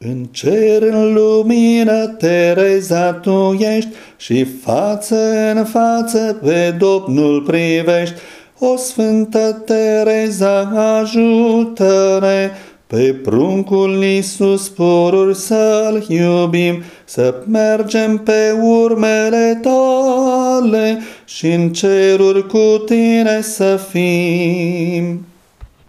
În cer, în lumină, Tereza, tu ești și față în față pe Domnul privești. O Sfântă Tereza, ajută-ne pe pruncul Iisus pururi să-L iubim, să mergem pe urmele tale și în ceruri cu tine să fim.